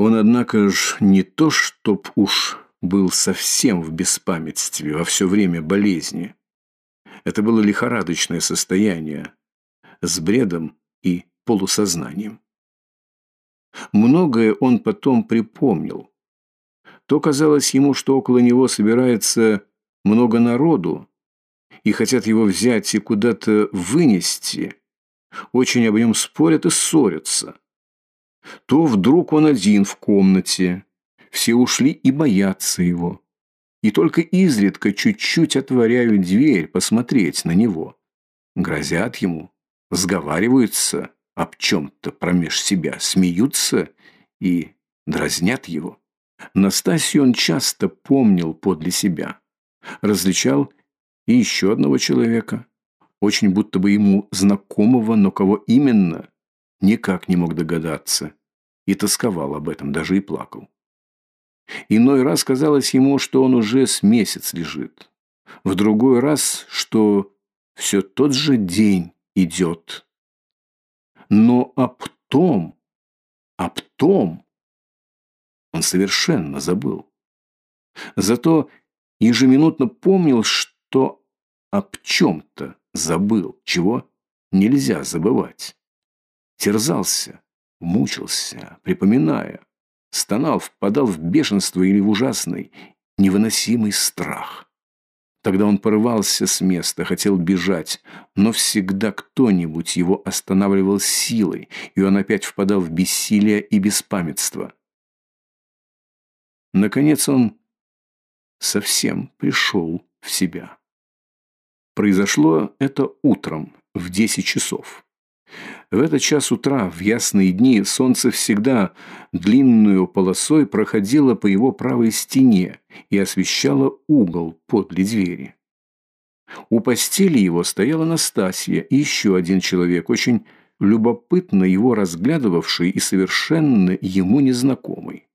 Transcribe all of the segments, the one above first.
Он, однако ж, не то чтоб уж был совсем в беспамятстве во все время болезни. Это было лихорадочное состояние с бредом и полусознанием. Многое он потом припомнил. То казалось ему, что около него собирается много народу, и хотят его взять и куда-то вынести, очень об нем спорят и ссорятся. То вдруг он один в комнате, все ушли и боятся его. И только изредка чуть-чуть отворяют дверь посмотреть на него. Грозят ему, сговариваются об чем-то промеж себя, смеются и дразнят его. Настасью он часто помнил подле себя. Различал и еще одного человека, очень будто бы ему знакомого, но кого именно, никак не мог догадаться. И тосковал об этом, даже и плакал. Иной раз казалось ему, что он уже с месяц лежит. В другой раз, что все тот же день идет. Но об том, об том он совершенно забыл. Зато ежеминутно помнил, что об чем-то забыл, чего нельзя забывать. Терзался, мучился, припоминая, стонал, впадал в бешенство или в ужасный, невыносимый страх. Тогда он порывался с места, хотел бежать, но всегда кто-нибудь его останавливал силой, и он опять впадал в бессилие и беспамятство. Наконец он совсем пришел в себя. Произошло это утром в десять часов. В этот час утра, в ясные дни, солнце всегда длинную полосой проходило по его правой стене и освещало угол подле двери. У постели его стояла Настасья и еще один человек, очень любопытно его разглядывавший и совершенно ему незнакомый.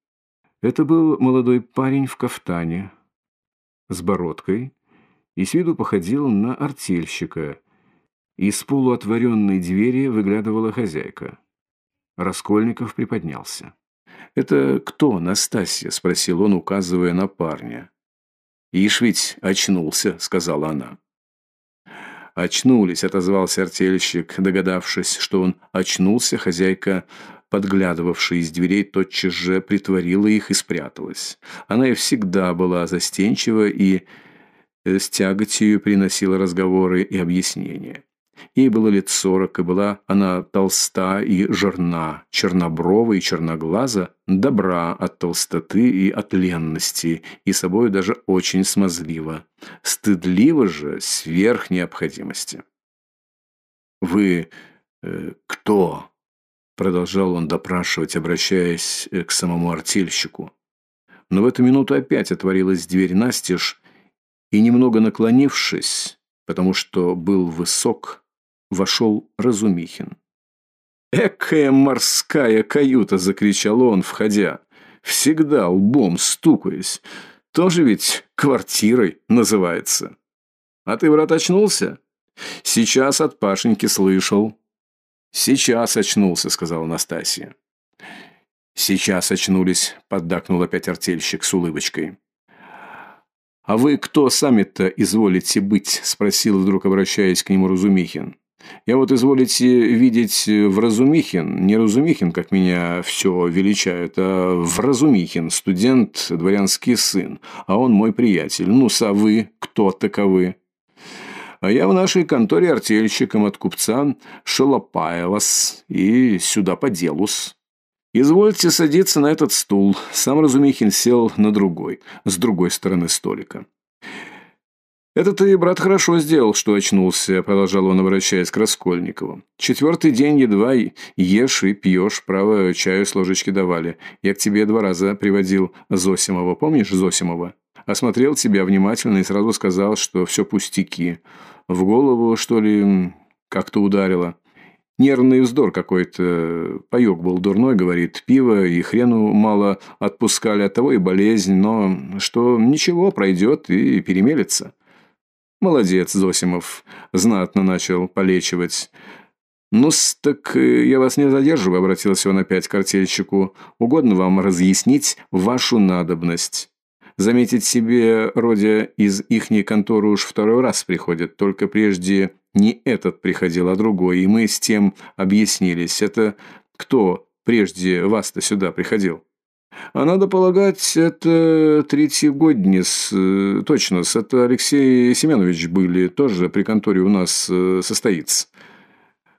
Это был молодой парень в кафтане, с бородкой, и с виду походил на артельщика – из полуотворенной двери выглядывала хозяйка. Раскольников приподнялся. «Это кто, Настасья?» – спросил он, указывая на парня. «Ишь ведь очнулся», – сказала она. «Очнулись», – отозвался артельщик, догадавшись, что он очнулся, хозяйка, подглядывавшая из дверей, тотчас же притворила их и спряталась. Она и всегда была застенчива и с тяготью приносила разговоры и объяснения. Ей было лет сорок, и была она толста и жирна, черноброва и черноглаза, добра от толстоты и от ленности, и собой даже очень смазлива. Стыдлива же сверх необходимости. «Вы э, кто?» – продолжал он допрашивать, обращаясь э, к самому артельщику. Но в эту минуту опять отворилась дверь настежь, и, немного наклонившись, потому что был высок, вошел Разумихин. «Экая морская каюта!» – закричал он, входя. «Всегда лбом стукаясь. Тоже ведь квартирой называется. А ты, брат, очнулся? Сейчас от Пашеньки слышал». «Сейчас очнулся», – сказала Настасья. «Сейчас очнулись», – поддакнул опять артельщик с улыбочкой. «А вы кто сами-то изволите быть?» – спросил вдруг, обращаясь к нему Разумихин. Я вот, изволите видеть, в Разумихин, не Разумихин, как меня все величают, а в Разумихин, студент, дворянский сын, а он мой приятель. Ну, а вы кто таковы? А я в нашей конторе артельщиком от купца Шалопаевас и сюда по делу-с. Извольте садиться на этот стул. Сам Разумихин сел на другой, с другой стороны столика. «Это ты, брат, хорошо сделал, что очнулся», – продолжал он, обращаясь к Раскольникову. «Четвертый день едва ешь и пьешь, право, чаю с ложечки давали. Я к тебе два раза приводил Зосимова, помнишь Зосимова? Осмотрел тебя внимательно и сразу сказал, что все пустяки. В голову, что ли, как-то ударило». Нервный вздор какой-то. Паёк был дурной, говорит, пиво и хрену мало отпускали, от того и болезнь, но что ничего, пройдет и перемелется. Молодец, Зосимов. Знатно начал полечивать. ну так э, я вас не задерживаю», — обратился он опять к артельщику. «Угодно вам разъяснить вашу надобность». Заметить себе, Родя из ихней конторы уж второй раз приходит, только прежде не этот приходил, а другой, и мы с тем объяснились. Это кто прежде вас-то сюда приходил? А надо полагать, это третий годнис, э, точно, это Алексей Семенович были, тоже при конторе у нас э, состоится.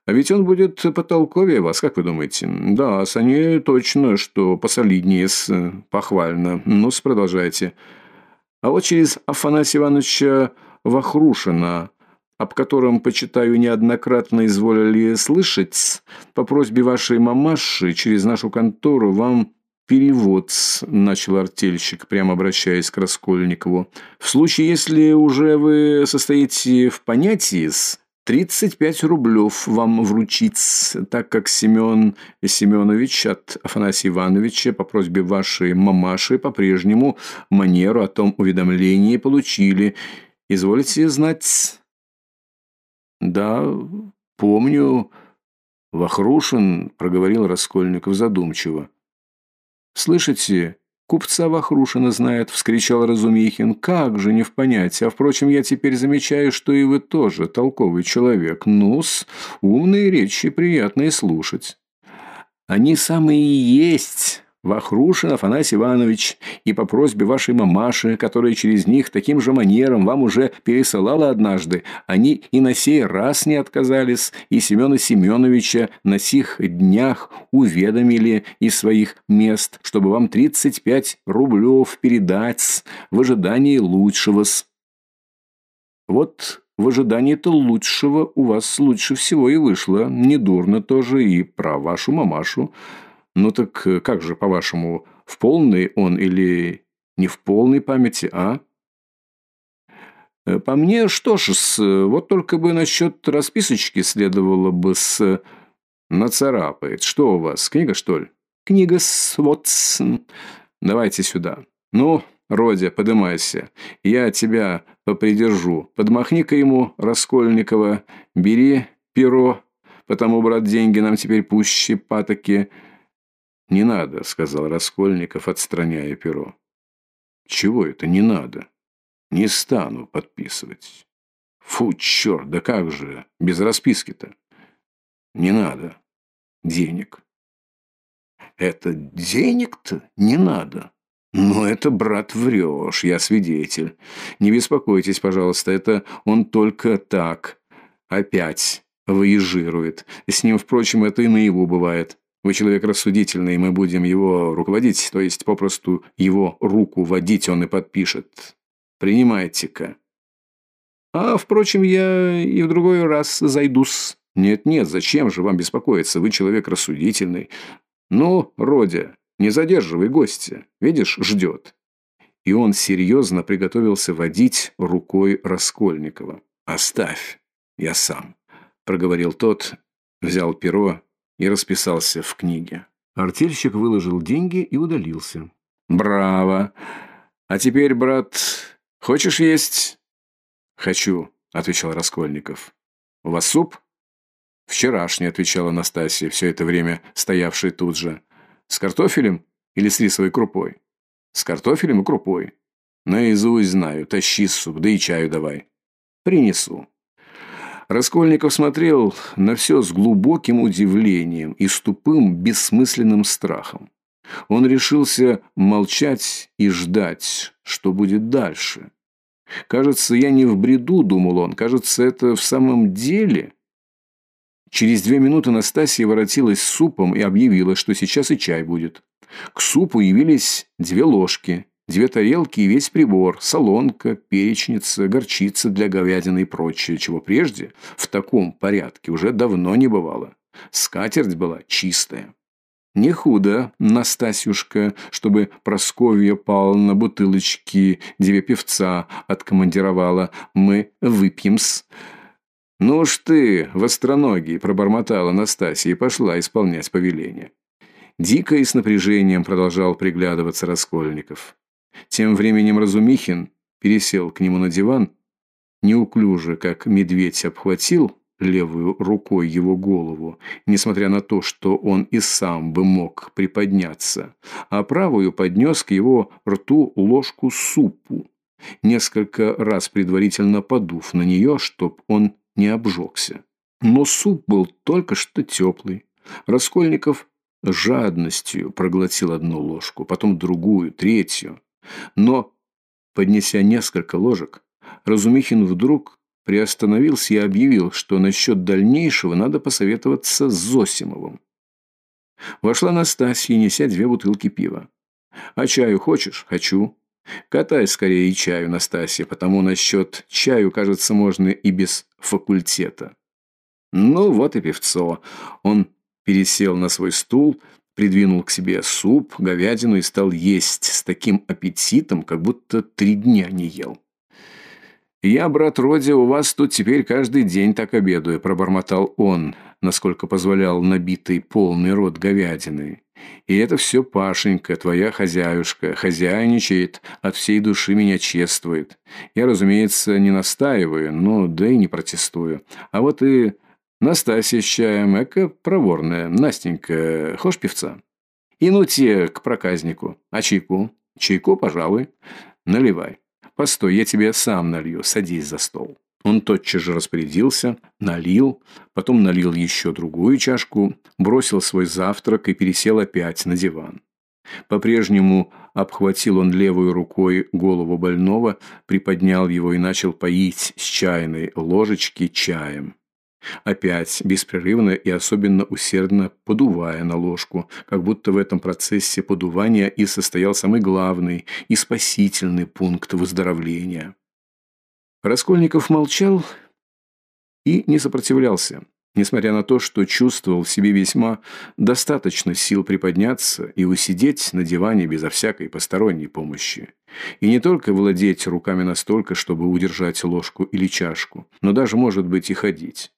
А ведь он будет потолковее вас, как вы думаете? Да, с они точно, что посолиднее, с похвально. ну продолжайте. А вот через Афанасия Ивановича Вахрушина, об котором, почитаю, неоднократно изволили слышать, по просьбе вашей мамаши через нашу контору вам перевод, начал артельщик, прямо обращаясь к Раскольникову. В случае, если уже вы состоите в понятии с Тридцать пять рублев вам вручить, так как Семен Семенович от Афанасия Ивановича по просьбе вашей мамаши по-прежнему манеру о том уведомлении получили. Изволите знать? Да, помню. Вахрушин проговорил Раскольников задумчиво. Слышите, «Купца Вахрушина знает», — вскричал Разумихин. «Как же не в понятии? А, впрочем, я теперь замечаю, что и вы тоже толковый человек. Ну-с, умные речи приятные слушать». «Они самые и есть», Вахрушин Афанасий Иванович, и по просьбе вашей мамаши, которая через них таким же манером вам уже пересылала однажды, они и на сей раз не отказались, и Семена Семеновича на сих днях уведомили из своих мест, чтобы вам 35 рублев передать в ожидании лучшего-с. Вот в ожидании-то лучшего у вас лучше всего и вышло, недурно тоже и про вашу мамашу, ну так э, как же, по-вашему, в полной он или не в полной памяти, а? Э, по мне, что ж, с, вот только бы насчет расписочки следовало бы с... Нацарапает. Что у вас, книга, что ли? Книга с... вот с... Давайте сюда. Ну, Родя, подымайся. Я тебя попридержу. Подмахни-ка ему, Раскольникова. Бери перо, потому, брат, деньги нам теперь пуще патоки. «Не надо», — сказал Раскольников, отстраняя перо. «Чего это не надо? Не стану подписывать». «Фу, черт, да как же, без расписки-то?» «Не надо. Денег». «Это денег-то не надо?» «Ну, это, брат, врешь, я свидетель. Не беспокойтесь, пожалуйста, это он только так. Опять выезжирует. С ним, впрочем, это и наяву бывает. Вы человек рассудительный, мы будем его руководить, то есть попросту его руку водить он и подпишет. Принимайте-ка. А, впрочем, я и в другой раз зайдусь. Нет-нет, зачем же вам беспокоиться, вы человек рассудительный. Ну, Родя, не задерживай гостя, видишь, ждет. И он серьезно приготовился водить рукой Раскольникова. «Оставь, я сам», – проговорил тот, взял перо и расписался в книге. Артельщик выложил деньги и удалился. «Браво! А теперь, брат, хочешь есть?» «Хочу», — отвечал Раскольников. «У вас суп?» «Вчерашний», — отвечала Настасья, все это время стоявшая тут же. «С картофелем или с рисовой крупой?» «С картофелем и крупой». «Наизусть знаю. Тащи суп, да и чаю давай». «Принесу». Раскольников смотрел на все с глубоким удивлением и с тупым, бессмысленным страхом. Он решился молчать и ждать, что будет дальше. «Кажется, я не в бреду», — думал он, — «кажется, это в самом деле...» Через две минуты Настасья воротилась с супом и объявила, что сейчас и чай будет. К супу явились две ложки, Две тарелки и весь прибор, солонка, перечница, горчица для говядины и прочее, чего прежде в таком порядке уже давно не бывало. Скатерть была чистая. Не худо, Настасюшка, чтобы Просковья Павловна бутылочки две певца откомандировала. Мы выпьем-с. «Ну уж ты, востроногий!» – пробормотала Настасья и пошла исполнять повеление. Дико и с напряжением продолжал приглядываться Раскольников. Тем временем Разумихин пересел к нему на диван, неуклюже, как медведь обхватил левую рукой его голову, несмотря на то, что он и сам бы мог приподняться, а правую поднес к его рту ложку супу, несколько раз предварительно подув на нее, чтоб он не обжегся. Но суп был только что теплый. Раскольников жадностью проглотил одну ложку, потом другую, третью. Но, поднеся несколько ложек, Разумихин вдруг приостановился и объявил, что насчет дальнейшего надо посоветоваться с Зосимовым. Вошла Настасья, неся две бутылки пива. «А чаю хочешь?» «Хочу». «Катай скорее и чаю, Настасья, потому насчет чаю, кажется, можно и без факультета». Ну вот и певцо. Он пересел на свой стул, придвинул к себе суп, говядину и стал есть с таким аппетитом, как будто три дня не ел. «Я, брат Роди, у вас тут теперь каждый день так обедаю», – пробормотал он, насколько позволял набитый полный рот говядины. «И это все Пашенька, твоя хозяюшка, хозяйничает, от всей души меня чествует. Я, разумеется, не настаиваю, но да и не протестую. А вот и Настасья с чаем, эко проворная. Настенька, хошь певца?» «И ну те к проказнику. А чайку?» «Чайку, пожалуй. Наливай». «Постой, я тебе сам налью, садись за стол». Он тотчас же распорядился, налил, потом налил еще другую чашку, бросил свой завтрак и пересел опять на диван. По-прежнему обхватил он левой рукой голову больного, приподнял его и начал поить с чайной ложечки чаем. Опять беспрерывно и особенно усердно подувая на ложку, как будто в этом процессе подувания и состоял самый главный и спасительный пункт выздоровления. Раскольников молчал и не сопротивлялся, несмотря на то, что чувствовал в себе весьма достаточно сил приподняться и усидеть на диване безо всякой посторонней помощи. И не только владеть руками настолько, чтобы удержать ложку или чашку, но даже, может быть, и ходить.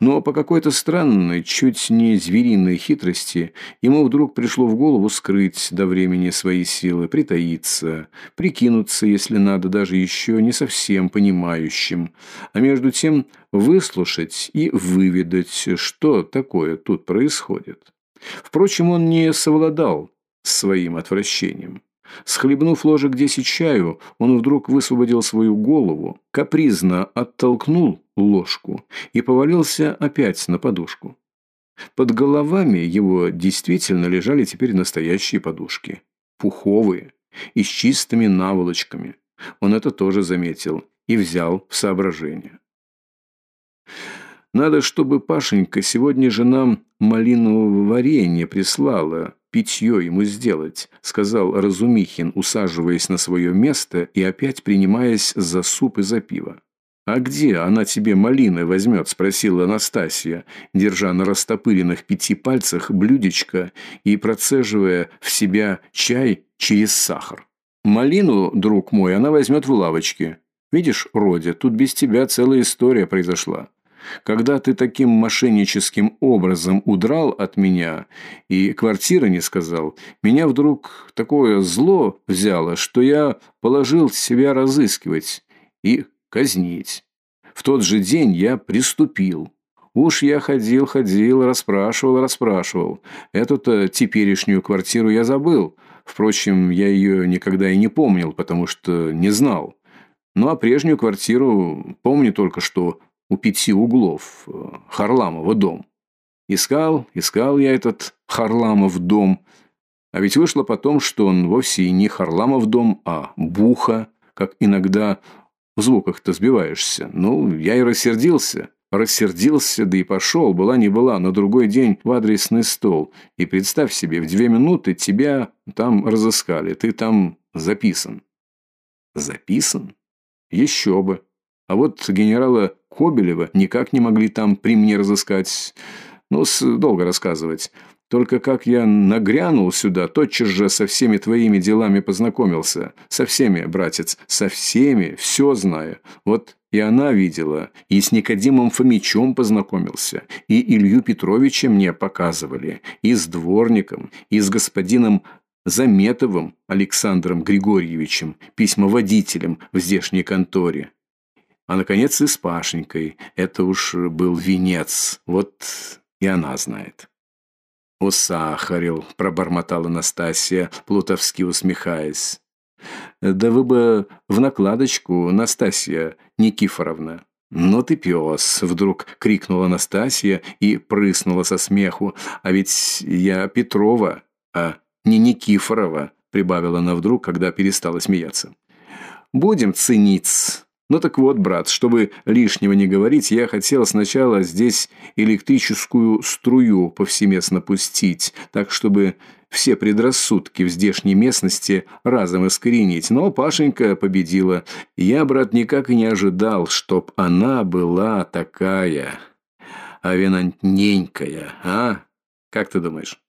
Но по какой-то странной, чуть не звериной хитрости ему вдруг пришло в голову скрыть до времени свои силы, притаиться, прикинуться, если надо, даже еще не совсем понимающим, а между тем выслушать и выведать, что такое тут происходит. Впрочем, он не совладал с своим отвращением. Схлебнув ложек десять чаю, он вдруг высвободил свою голову, капризно оттолкнул ложку и повалился опять на подушку. Под головами его действительно лежали теперь настоящие подушки. Пуховые и с чистыми наволочками. Он это тоже заметил и взял в соображение. «Надо, чтобы Пашенька сегодня же нам малинового варенья прислала, питье ему сделать», — сказал Разумихин, усаживаясь на свое место и опять принимаясь за суп и за пиво. «А где она тебе малины возьмет?» – спросила Анастасия, держа на растопыренных пяти пальцах блюдечко и процеживая в себя чай через сахар. «Малину, друг мой, она возьмет в лавочке. Видишь, Родя, тут без тебя целая история произошла. Когда ты таким мошенническим образом удрал от меня и квартиры не сказал, меня вдруг такое зло взяло, что я положил себя разыскивать и казнить. В тот же день я приступил. Уж я ходил, ходил, расспрашивал, расспрашивал. Эту-то теперешнюю квартиру я забыл. Впрочем, я ее никогда и не помнил, потому что не знал. Ну а прежнюю квартиру помню только, что у пяти углов, э, Харламова дом. Искал, искал я этот Харламов дом. А ведь вышло потом, что он вовсе и не Харламов дом, а Буха, как иногда в звуках-то сбиваешься. Ну, я и рассердился. Рассердился, да и пошел, была не была, на другой день в адресный стол. И представь себе, в две минуты тебя там разыскали, ты там записан. Записан? Еще бы. А вот генерала Кобелева никак не могли там при мне разыскать. Ну, долго рассказывать. Только как я нагрянул сюда, тотчас же со всеми твоими делами познакомился. Со всеми, братец, со всеми, все знаю. Вот и она видела, и с Никодимом Фомичом познакомился, и Илью Петровича мне показывали, и с дворником, и с господином Заметовым Александром Григорьевичем, письмоводителем в здешней конторе. А, наконец, и с Пашенькой. Это уж был венец. Вот и она знает. «Усахарил», — пробормотала Настасья, плутовски усмехаясь. «Да вы бы в накладочку, Настасья Никифоровна». «Ну ты пес!» — вдруг крикнула Настасья и прыснула со смеху. «А ведь я Петрова, а не Никифорова», — прибавила она вдруг, когда перестала смеяться. «Будем ценить». Ну так вот, брат, чтобы лишнего не говорить, я хотел сначала здесь электрическую струю повсеместно пустить, так чтобы все предрассудки в здешней местности разом искоренить. Но Пашенька победила. Я, брат, никак и не ожидал, чтоб она была такая, авенантненькая, а? Как ты думаешь?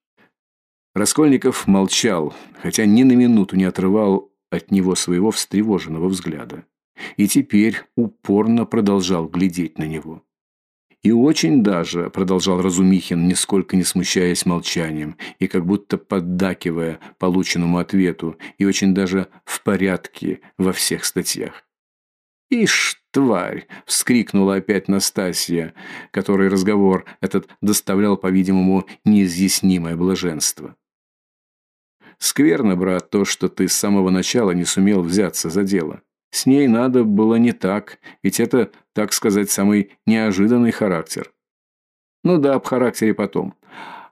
Раскольников молчал, хотя ни на минуту не отрывал от него своего встревоженного взгляда. И теперь упорно продолжал глядеть на него. И очень даже, продолжал Разумихин, нисколько не смущаясь молчанием и как будто поддакивая полученному ответу, и очень даже в порядке во всех статьях. «Ишь, тварь!» — вскрикнула опять Настасья, которой разговор этот доставлял, по-видимому, неизъяснимое блаженство. «Скверно, брат, то, что ты с самого начала не сумел взяться за дело. С ней надо было не так, ведь это, так сказать, самый неожиданный характер. Ну да, об характере потом.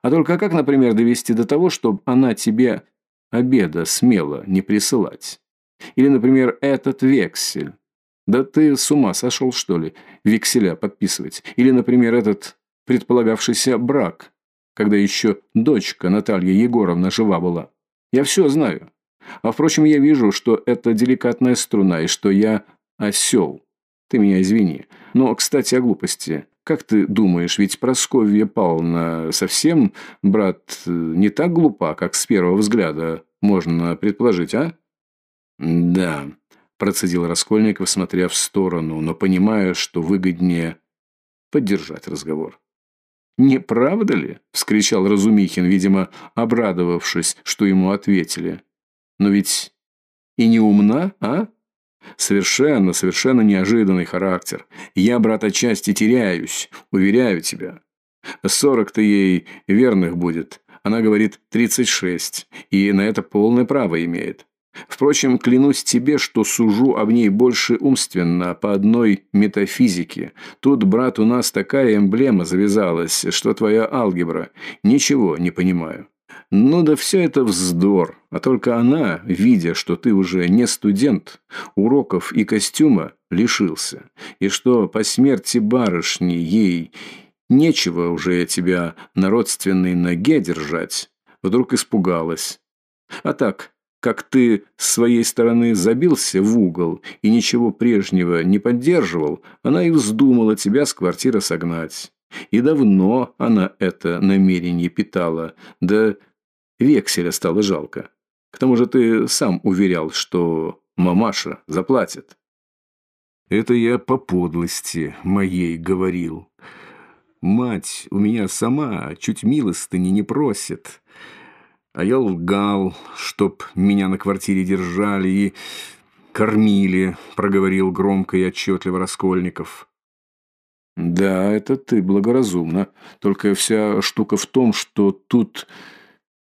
А только как, например, довести до того, чтобы она тебе обеда смело не присылать? Или, например, этот вексель. Да ты с ума сошел, что ли, векселя подписывать? Или, например, этот предполагавшийся брак, когда еще дочка Наталья Егоровна жива была. Я все знаю. А впрочем, я вижу, что это деликатная струна, и что я осел. Ты меня извини. Но, кстати, о глупости. Как ты думаешь, ведь Просковья Павловна совсем, брат, не так глупа, как с первого взгляда можно предположить, а? Да, процедил Раскольников, смотря в сторону, но понимая, что выгоднее поддержать разговор. «Не правда ли?» – вскричал Разумихин, видимо, обрадовавшись, что ему ответили. Но ведь и не умна, а? Совершенно, совершенно неожиданный характер. Я, брат, отчасти теряюсь, уверяю тебя. Сорок-то ей верных будет. Она говорит тридцать шесть, и на это полное право имеет. Впрочем, клянусь тебе, что сужу об ней больше умственно, по одной метафизике. Тут, брат, у нас такая эмблема завязалась, что твоя алгебра. Ничего не понимаю. Ну да все это вздор, а только она, видя, что ты уже не студент, уроков и костюма лишился, и что по смерти барышни ей нечего уже тебя на родственной ноге держать, вдруг испугалась. А так, как ты с своей стороны забился в угол и ничего прежнего не поддерживал, она и вздумала тебя с квартиры согнать. И давно она это намерение питала, да Векселя стало жалко. К тому же ты сам уверял, что мамаша заплатит. Это я по подлости моей говорил. Мать у меня сама чуть милостыни не просит. А я лгал, чтоб меня на квартире держали и кормили, проговорил громко и отчетливо Раскольников. Да, это ты благоразумно. Только вся штука в том, что тут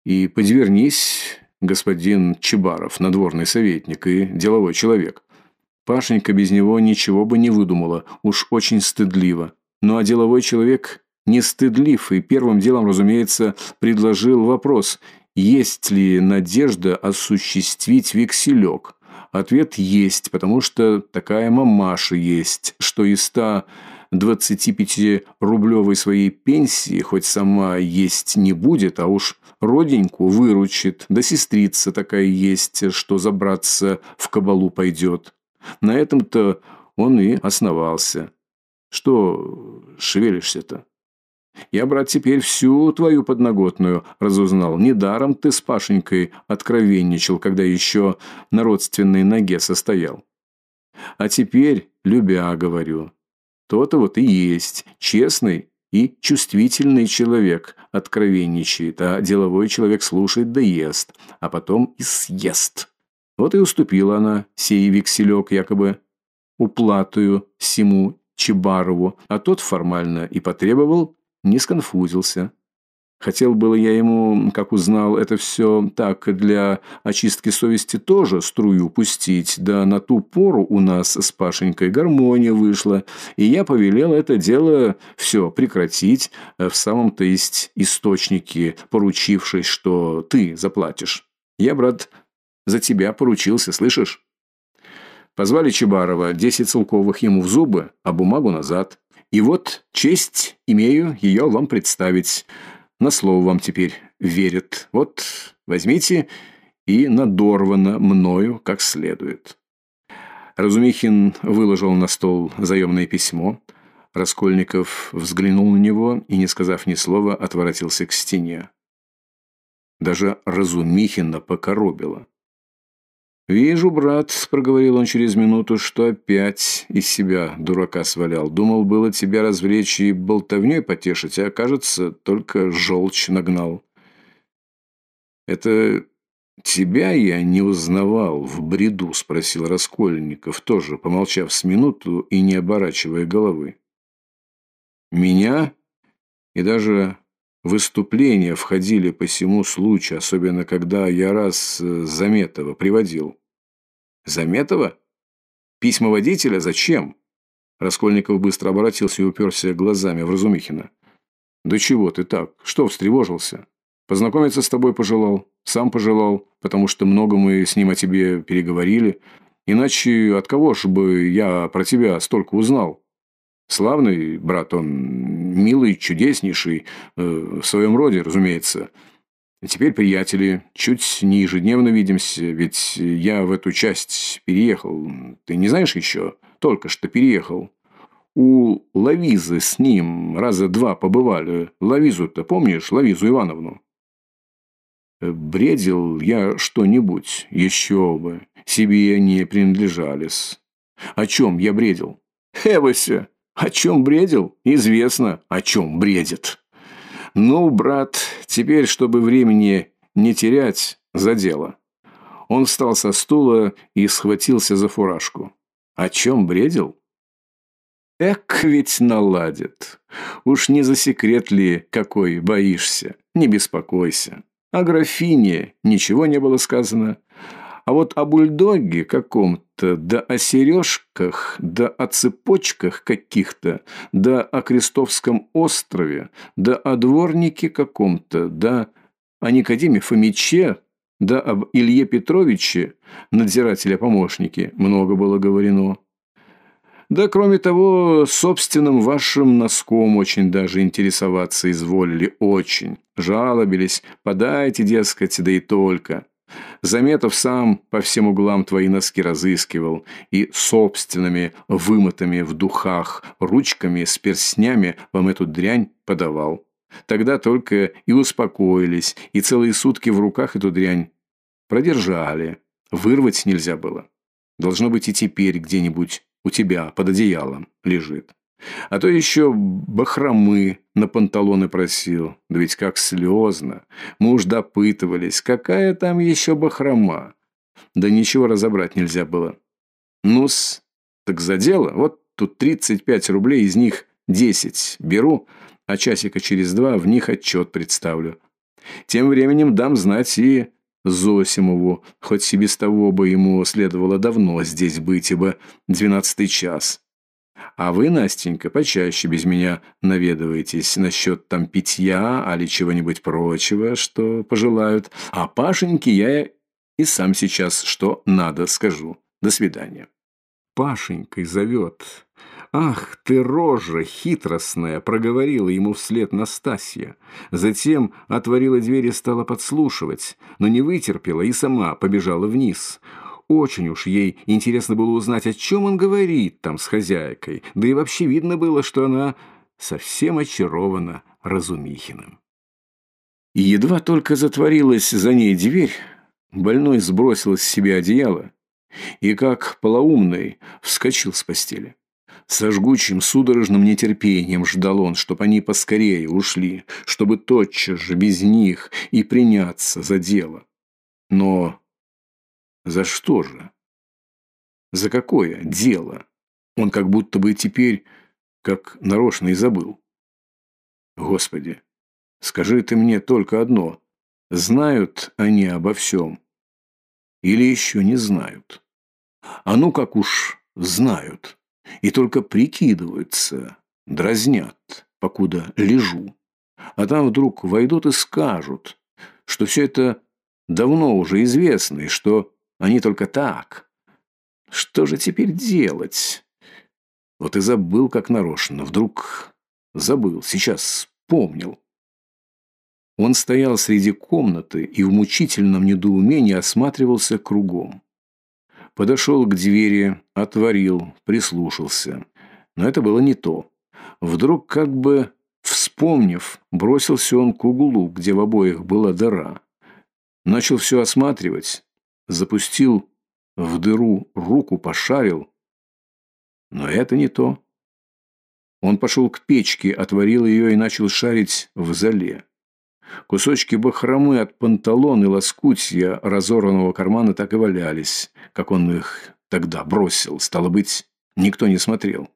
и подвернись, господин Чебаров, надворный советник и деловой человек. Пашенька без него ничего бы не выдумала, уж очень стыдливо. Ну а деловой человек не стыдлив и первым делом, разумеется, предложил вопрос, есть ли надежда осуществить векселек. Ответ есть, потому что такая мамаша есть, что из ста 25-рублевой своей пенсии хоть сама есть не будет, а уж роденьку выручит, да сестрица такая есть, что забраться в кабалу пойдет. На этом-то он и основался. Что шевелишься-то? Я, брат, теперь всю твою подноготную разузнал. Недаром ты с Пашенькой откровенничал, когда еще на родственной ноге состоял. А теперь, любя, говорю, то-то вот и есть честный и чувствительный человек откровенничает, а деловой человек слушает да ест, а потом и съест. Вот и уступила она сей векселек якобы уплатую Симу Чебарову, а тот формально и потребовал, не сконфузился. Хотел было я ему, как узнал, это все так для очистки совести тоже струю пустить, да на ту пору у нас с Пашенькой гармония вышла, и я повелел это дело все прекратить э, в самом-то есть источнике, поручившись, что ты заплатишь. Я, брат, за тебя поручился, слышишь? Позвали Чебарова, десять целковых ему в зубы, а бумагу назад. И вот честь имею ее вам представить. На слово вам теперь верят. Вот возьмите и надорвано мною как следует. Разумихин выложил на стол заемное письмо. Раскольников взглянул на него и, не сказав ни слова, отворотился к стене. Даже Разумихина покоробило. «Вижу, брат», — проговорил он через минуту, — «что опять из себя дурака свалял. Думал было тебя развлечь и болтовней потешить, а, кажется, только желчь нагнал». «Это тебя я не узнавал в бреду?» — спросил Раскольников, тоже помолчав с минуту и не оборачивая головы. «Меня и даже выступления входили по всему случаю, особенно когда я раз э, Заметова приводил. Заметова? Письма водителя? Зачем? Раскольников быстро обратился и уперся глазами в Разумихина. «Да чего ты так? Что встревожился? Познакомиться с тобой пожелал, сам пожелал, потому что много мы с ним о тебе переговорили. Иначе от кого ж бы я про тебя столько узнал?» Славный брат он, милый, чудеснейший, э, в своем роде, разумеется. Теперь приятели, чуть не ежедневно видимся, ведь я в эту часть переехал. Ты не знаешь еще? Только что переехал. У Лавизы с ним раза два побывали. Лавизу-то помнишь, Лавизу Ивановну? Бредил я что-нибудь, еще бы. Себе не принадлежались. О чем я бредил? Эвася! О чем бредил? Известно, о чем бредит. Ну, брат, теперь, чтобы времени не терять, за дело. Он встал со стула и схватился за фуражку. О чем бредил? Эк, ведь наладит. Уж не за секрет ли какой боишься? Не беспокойся. О графине ничего не было сказано. А вот о бульдоге каком-то, да о сережках, да о цепочках каких-то, да о Крестовском острове, да о дворнике каком-то, да о Никодиме Фомиче, да об Илье Петровиче, надзирателя-помощнике, много было говорено. Да, кроме того, собственным вашим носком очень даже интересоваться изволили, очень. Жалобились, подайте, дескать, да и только. Заметов сам по всем углам твои носки разыскивал и собственными вымытыми в духах ручками с перстнями вам эту дрянь подавал. Тогда только и успокоились, и целые сутки в руках эту дрянь продержали. Вырвать нельзя было. Должно быть и теперь где-нибудь у тебя под одеялом лежит. А то еще бахромы на панталоны просил. Да ведь как слезно. Мы уж допытывались, какая там еще бахрома. Да ничего разобрать нельзя было. Ну-с, так за дело. Вот тут 35 рублей, из них 10 беру, а часика через два в них отчет представлю. Тем временем дам знать и Зосимову, хоть и без того бы ему следовало давно здесь быть, ибо двенадцатый час. А вы, Настенька, почаще без меня наведываетесь насчет там питья, али чего-нибудь прочего, что пожелают. А Пашеньке я и сам сейчас что надо скажу. До свидания. Пашенькой зовет. «Ах ты, рожа хитростная!» – проговорила ему вслед Настасья. Затем отворила дверь и стала подслушивать, но не вытерпела и сама побежала вниз. Очень уж ей интересно было узнать, о чем он говорит там с хозяйкой, да и вообще видно было, что она совсем очарована Разумихиным. И едва только затворилась за ней дверь, больной сбросил с себя одеяло и, как полоумный, вскочил с постели. Со жгучим судорожным нетерпением ждал он, чтобы они поскорее ушли, чтобы тотчас же без них и приняться за дело. Но за что же? За какое дело? Он как будто бы теперь, как нарочно и забыл. Господи, скажи ты мне только одно. Знают они обо всем? Или еще не знают? А ну как уж знают. И только прикидываются, дразнят, покуда лежу. А там вдруг войдут и скажут, что все это давно уже известно, и что они только так. Что же теперь делать? Вот и забыл, как нарочно. Вдруг забыл, сейчас вспомнил. Он стоял среди комнаты и в мучительном недоумении осматривался кругом. Подошел к двери, отворил, прислушался. Но это было не то. Вдруг, как бы вспомнив, бросился он к углу, где в обоих была дыра. Начал все осматривать, запустил в дыру руку, пошарил. Но это не то. Он пошел к печке, отворил ее и начал шарить в зале. Кусочки бахромы от панталон и лоскутья разорванного кармана так и валялись, как он их тогда бросил. Стало быть, никто не смотрел.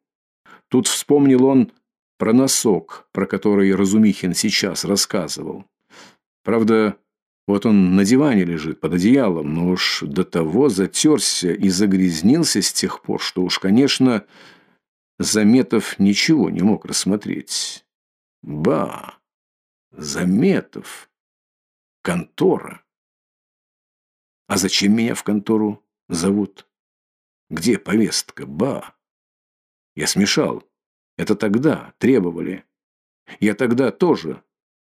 Тут вспомнил он про носок, про который Разумихин сейчас рассказывал. Правда, вот он на диване лежит под одеялом, но уж до того затерся и загрязнился с тех пор, что уж, конечно, Заметов ничего не мог рассмотреть. Ба! Заметов! Контора! А зачем меня в контору зовут? Где повестка? Ба! Я смешал. Это тогда требовали. Я тогда тоже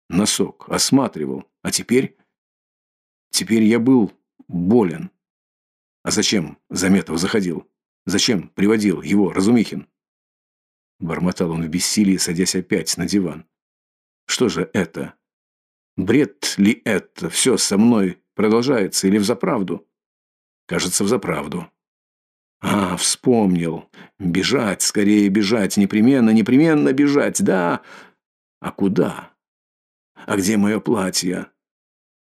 носок осматривал. А теперь... Теперь я был болен. А зачем Заметов заходил? Зачем приводил его Разумихин? Бормотал он в бессилии, садясь опять на диван. Что же это? Бред ли это? Все со мной продолжается или взаправду? Кажется, взаправду. А, вспомнил. Бежать, скорее бежать, непременно, непременно бежать, да. А куда? А где мое платье?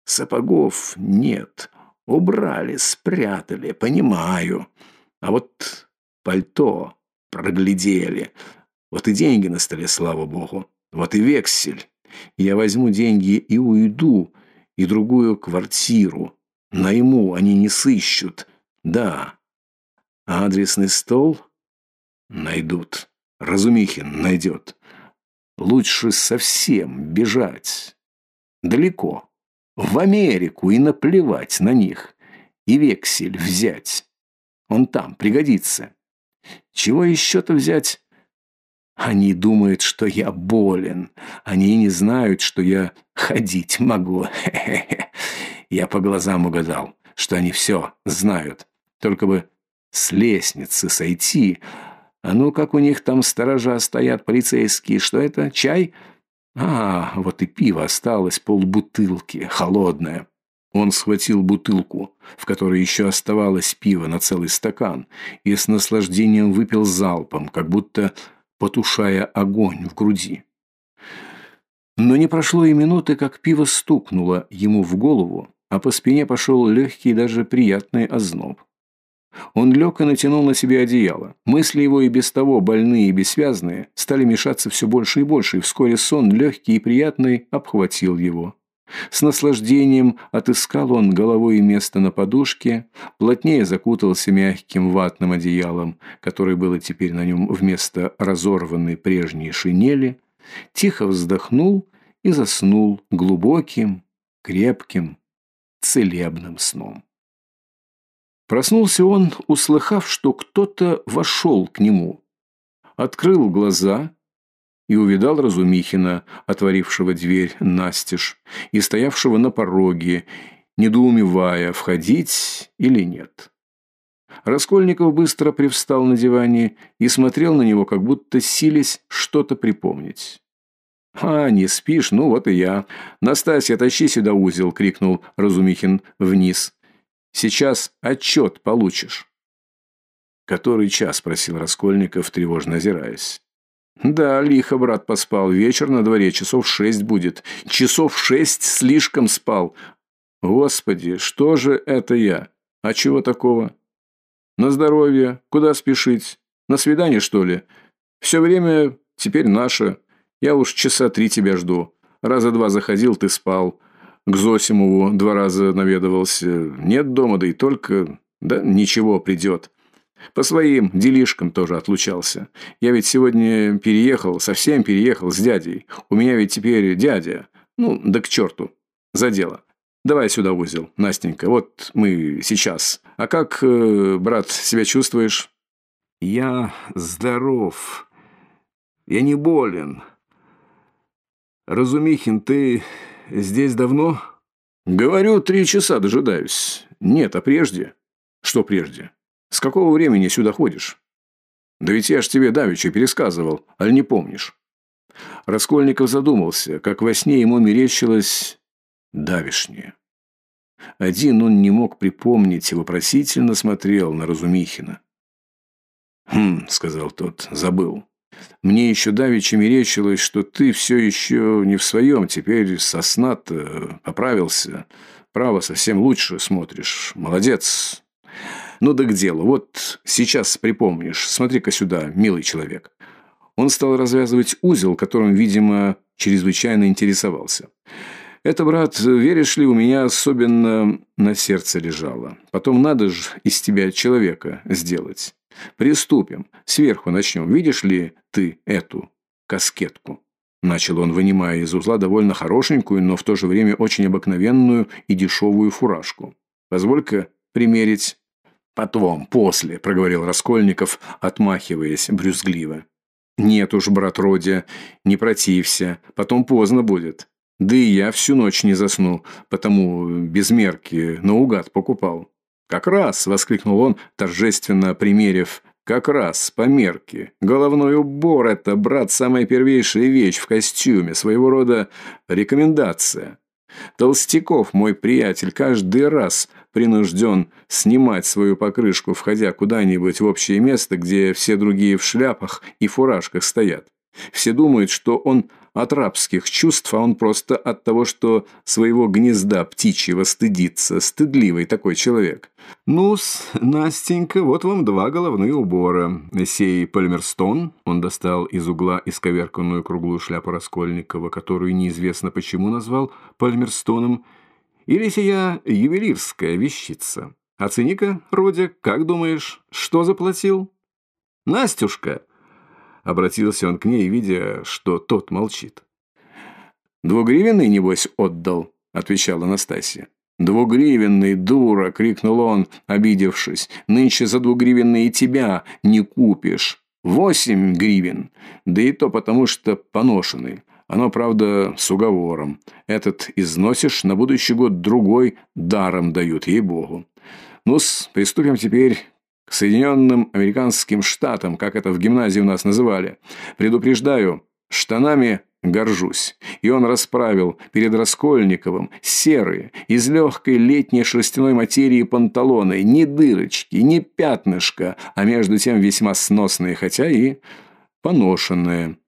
Сапогов нет. Убрали, спрятали, понимаю. А вот пальто проглядели. Вот и деньги на столе, слава богу. Вот и вексель. Я возьму деньги и уйду, и другую квартиру. Найму, они не сыщут. Да, а адресный стол найдут. Разумихин найдет. Лучше совсем бежать. Далеко. В Америку и наплевать на них. И вексель взять. Он там пригодится. Чего еще-то взять? Они думают, что я болен. Они не знают, что я ходить могу. Я по глазам угадал, что они все знают. Только бы с лестницы сойти. А ну, как у них там сторожа стоят полицейские. Что это? Чай? А, вот и пиво осталось, полбутылки, холодное. Он схватил бутылку, в которой еще оставалось пиво на целый стакан, и с наслаждением выпил залпом, как будто потушая огонь в груди. Но не прошло и минуты, как пиво стукнуло ему в голову, а по спине пошел легкий даже приятный озноб. Он лег и натянул на себе одеяло. Мысли его и без того больные и бессвязные стали мешаться все больше и больше, и вскоре сон, легкий и приятный, обхватил его. С наслаждением отыскал он головой место на подушке, плотнее закутался мягким ватным одеялом, которое было теперь на нем вместо разорванной прежней шинели, тихо вздохнул и заснул глубоким, крепким, целебным сном. Проснулся он, услыхав, что кто-то вошел к нему. Открыл глаза и увидал Разумихина, отворившего дверь настежь и стоявшего на пороге, недоумевая, входить или нет. Раскольников быстро привстал на диване и смотрел на него, как будто сились что-то припомнить. «А, не спишь? Ну вот и я. Настасья, тащи сюда узел!» — крикнул Разумихин вниз. Сейчас отчет получишь». «Который час?» – спросил Раскольников, тревожно озираясь. «Да, лихо, брат, поспал. Вечер на дворе, часов шесть будет. Часов шесть слишком спал. Господи, что же это я? А чего такого? На здоровье. Куда спешить? На свидание, что ли? Все время теперь наше. Я уж часа три тебя жду. Раза два заходил, ты спал. К Зосимову два раза наведывался. Нет дома, да и только... Да ничего, придет. По своим делишкам тоже отлучался. Я ведь сегодня переехал, совсем переехал с дядей. У меня ведь теперь дядя. Ну, да к черту. За дело. Давай сюда узел, Настенька. Вот мы сейчас. А как, э, брат, себя чувствуешь? Я здоров. Я не болен. Разумихин, ты здесь давно? Говорю, три часа дожидаюсь. Нет, а прежде? Что прежде? С какого времени сюда ходишь? Да ведь я ж тебе давеча пересказывал, аль не помнишь? Раскольников задумался, как во сне ему мерещилось давишнее. Один он не мог припомнить и вопросительно смотрел на Разумихина. «Хм», — сказал тот, — «забыл. Мне еще давеча мерещилось, что ты все еще не в своем, теперь сосна-то поправился. Право, совсем лучше смотришь. Молодец. Ну да к делу. Вот сейчас припомнишь. Смотри-ка сюда, милый человек». Он стал развязывать узел, которым, видимо, чрезвычайно интересовался. Это, брат, веришь ли, у меня особенно на сердце лежало. Потом надо же из тебя человека сделать. Приступим. Сверху начнем. Видишь ли ты эту каскетку? Начал он, вынимая из узла довольно хорошенькую, но в то же время очень обыкновенную и дешевую фуражку. Позволь-ка примерить. Потом, после, проговорил Раскольников, отмахиваясь брюзгливо. Нет уж, брат Родя, не протився, потом поздно будет. Да и я всю ночь не засну, потому без мерки наугад покупал. «Как раз!» – воскликнул он, торжественно примерив. «Как раз, по мерке. Головной убор – это, брат, самая первейшая вещь в костюме, своего рода рекомендация. Толстяков, мой приятель, каждый раз принужден снимать свою покрышку, входя куда-нибудь в общее место, где все другие в шляпах и фуражках стоят. Все думают, что он от рабских чувств, а он просто от того, что своего гнезда птичьего стыдится. Стыдливый такой человек. Ну-с, Настенька, вот вам два головные убора. Сей Пальмерстон, он достал из угла исковерканную круглую шляпу Раскольникова, которую неизвестно почему назвал Пальмерстоном, или сия ювелирская вещица. Оцени-ка, Родя, как думаешь, что заплатил? Настюшка, Обратился он к ней, видя, что тот молчит. «Двугривенный, небось, отдал», — отвечала Анастасия. «Двугривенный, дура!» — крикнул он, обидевшись. «Нынче за двугривенный тебя не купишь. Восемь гривен. Да и то потому, что поношенный. Оно, правда, с уговором. Этот износишь, на будущий год другой даром дают, ей-богу. Ну-с, приступим теперь к Соединенным Американским Штатам, как это в гимназии у нас называли. Предупреждаю, штанами горжусь. И он расправил перед Раскольниковым серые, из легкой летней шерстяной материи панталоны, ни дырочки, ни пятнышка, а между тем весьма сносные, хотя и поношенные.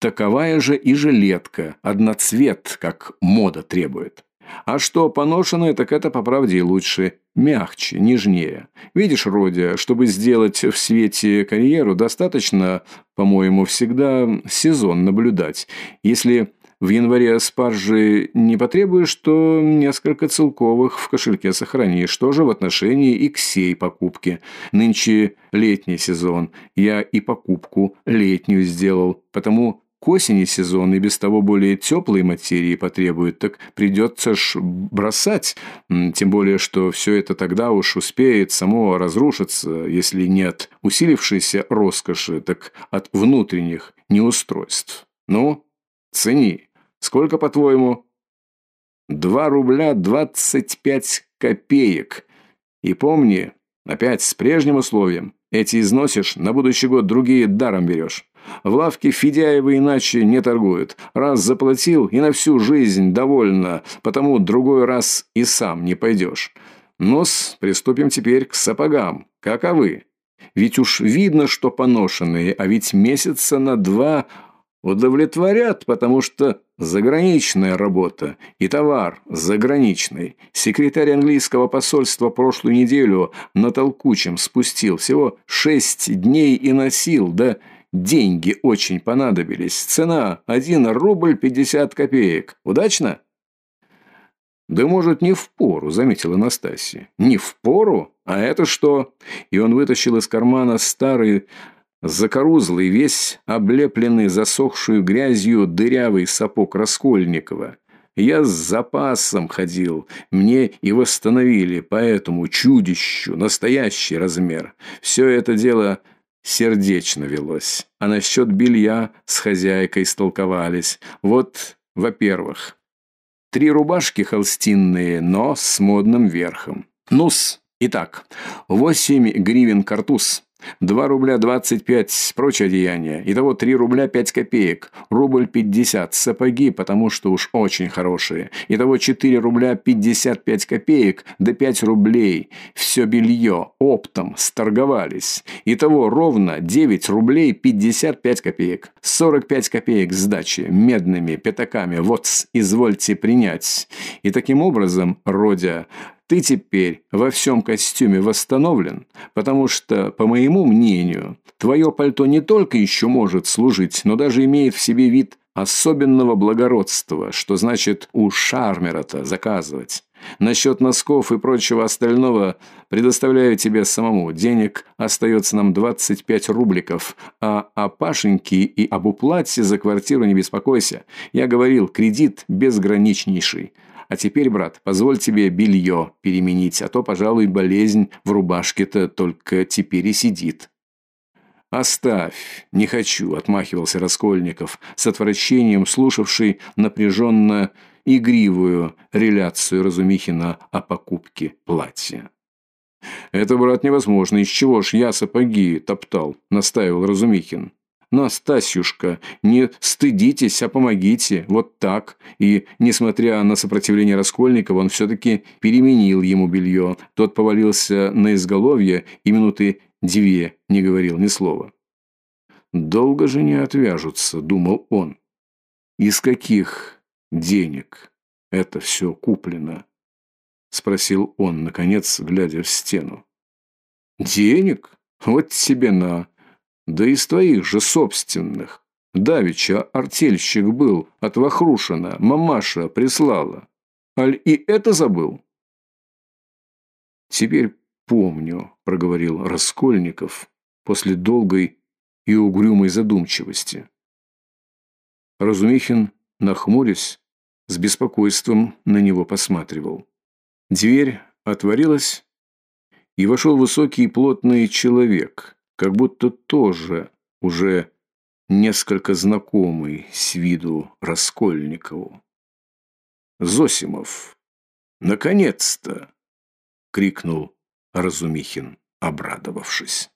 Таковая же и жилетка, одноцвет, как мода требует. А что поношенное, так это, по правде, лучше. Мягче, нежнее. Видишь, Родя, чтобы сделать в свете карьеру, достаточно, по-моему, всегда сезон наблюдать. Если в январе спаржи не потребуешь, то несколько целковых в кошельке сохранишь. Тоже в отношении и к сей покупке. Нынче летний сезон. Я и покупку летнюю сделал, потому к осени сезон и без того более теплые материи потребует, так придется ж бросать. Тем более, что все это тогда уж успеет само разрушиться, если не от усилившейся роскоши, так от внутренних неустройств. Ну, цени. Сколько, по-твоему? Два рубля двадцать пять копеек. И помни, опять с прежним условием, эти износишь, на будущий год другие даром берешь. В лавке Федяева иначе не торгуют. Раз заплатил и на всю жизнь довольно, потому другой раз и сам не пойдешь. Нос, приступим теперь к сапогам. Каковы? Ведь уж видно, что поношенные, а ведь месяца на два Удовлетворят, потому что заграничная работа и товар заграничный. Секретарь английского посольства прошлую неделю на толкучем спустил. Всего шесть дней и носил, да деньги очень понадобились. Цена один рубль пятьдесят копеек. Удачно? «Да, может, не в пору», — заметила Настасья. «Не в пору? А это что?» И он вытащил из кармана старый Закорузлый, весь облепленный засохшую грязью дырявый сапог Раскольникова. Я с запасом ходил, мне и восстановили по этому чудищу настоящий размер. Все это дело сердечно велось. А насчет белья с хозяйкой столковались. Вот, во-первых, три рубашки холстинные, но с модным верхом. Ну-с, итак, восемь гривен картуз. 2 рубля 25 прочее одеяние. Итого 3 рубля 5 копеек. Рубль 50. Сапоги, потому что уж очень хорошие. Итого 4 рубля 55 копеек да 5 рублей. Все белье оптом сторговались. Итого ровно 9 рублей 55 копеек. 45 копеек сдачи медными пятаками. Вот, извольте принять. И таким образом, Родя, ты теперь во всем костюме восстановлен, потому что, по моему мнению, твое пальто не только еще может служить, но даже имеет в себе вид особенного благородства, что значит у шармера-то заказывать. Насчет носков и прочего остального предоставляю тебе самому. Денег остается нам 25 рубликов, а о Пашеньке и об уплате за квартиру не беспокойся. Я говорил, кредит безграничнейший. А теперь, брат, позволь тебе белье переменить, а то, пожалуй, болезнь в рубашке-то только теперь и сидит». «Оставь, не хочу», — отмахивался Раскольников, с отвращением слушавший напряженно игривую реляцию Разумихина о покупке платья. «Это, брат, невозможно. Из чего ж я сапоги топтал?» — настаивал Разумихин. «Настасьюшка, не стыдитесь, а помогите, вот так». И, несмотря на сопротивление Раскольникова, он все-таки переменил ему белье. Тот повалился на изголовье и минуты две не говорил ни слова. «Долго же не отвяжутся», — думал он. «Из каких денег это все куплено?» — спросил он, наконец, глядя в стену. «Денег? Вот тебе на!» Да из твоих же собственных. Давича артельщик был от Вахрушина, мамаша прислала. Аль и это забыл? Теперь помню, проговорил Раскольников после долгой и угрюмой задумчивости. Разумихин, нахмурясь, с беспокойством на него посматривал. Дверь отворилась, и вошел высокий плотный человек как будто тоже уже несколько знакомый с виду Раскольникову. «Зосимов! Наконец-то!» — крикнул Разумихин, обрадовавшись.